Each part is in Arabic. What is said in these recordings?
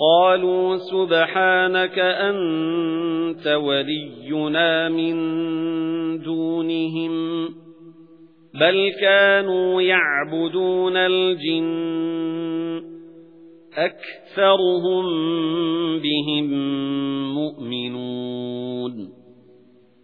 قَالُوا سُبْحَانَكَ أَنْتَ وَلِيُّنَا مِنْ دُونِهِمْ بَلْ كَانُوا يَعْبُدُونَ الْجِنَّ أَكْثَرُهُمْ بِهِمْ مُؤْمِنُونَ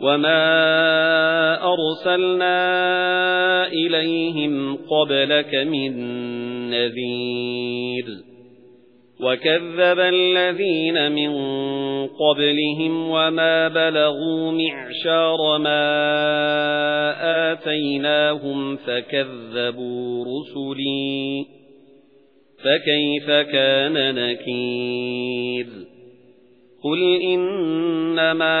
وَمَا أَرْسَلْنَا إِلَيْهِمْ قَبْلَكَ مِنْ نَذِيرٍ وَكَذَّبَ الَّذِينَ مِنْ قَبْلِهِمْ وَمَا بَلَغُوا مِعْشَارَ مَا آتَيْنَاهُمْ فَكَذَّبُوا رُسُلِي فَكَيْفَ كَانَ نَكِيرِ قُلْ إِنَّمَا